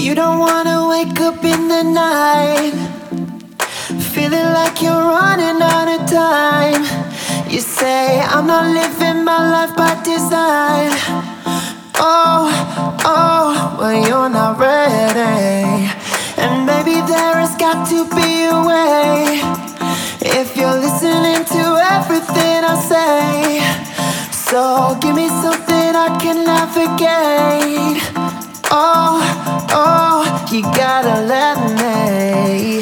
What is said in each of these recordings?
You don't wanna wake up in the night, feeling like you're running out of time. You say, I'm not living my life by design. Oh, oh, well, you're not ready. And maybe there has got to be a way. If you're listening to everything I say, so give me something I can navigate. You gotta let me.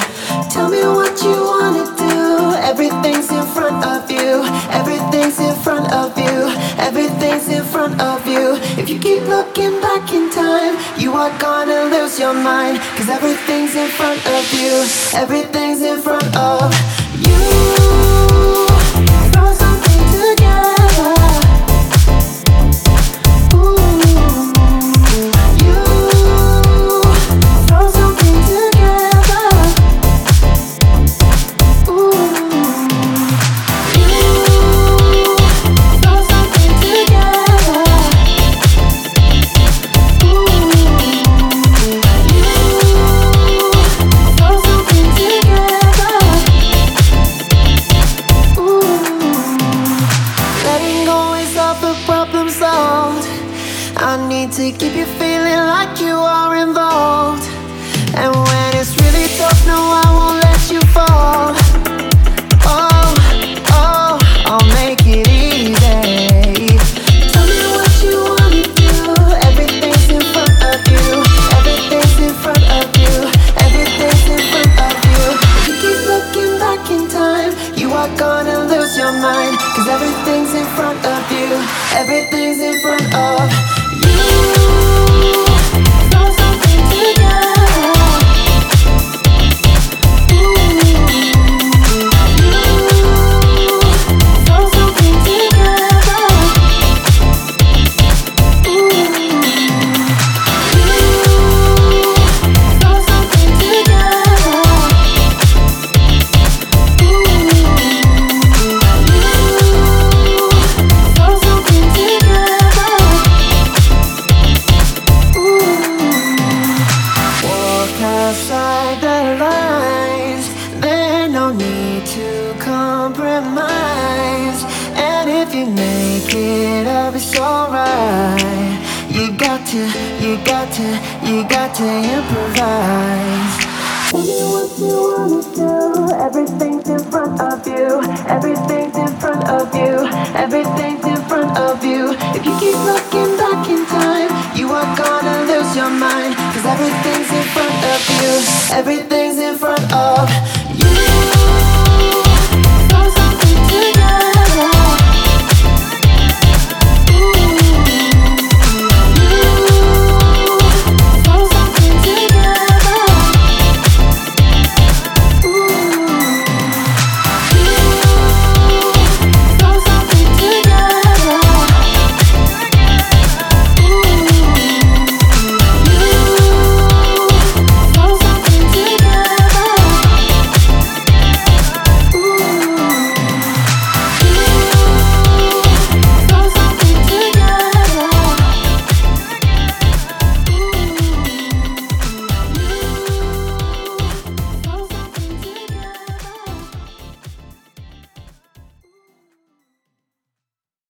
Tell me what you wanna do. Everything's in front of you. Everything's in front of you. Everything's in front of you. If you keep looking back in time, you are gonna lose your mind. Cause everything's in front of you. Everything's in front of need to keep you feeling like you are involved. And when it's really tough, no, I won't let you fall. Oh, oh, I'll make it easy. Tell me what you wanna do. Everything's in front of you. Everything's in front of you. Everything's in front of you. If you keep looking back in time, you are gonna lose your mind. Cause everything's in front of you. Everything's in front of you. Make it up, it's alright. You got to, you got to, you got to improvise. Me what you wanna do. Everything's in front of you. Everything's in front of you. Everything's in front of you. If you keep looking back in time, you are gonna lose your mind. Cause everything's in front of you. Everything's in front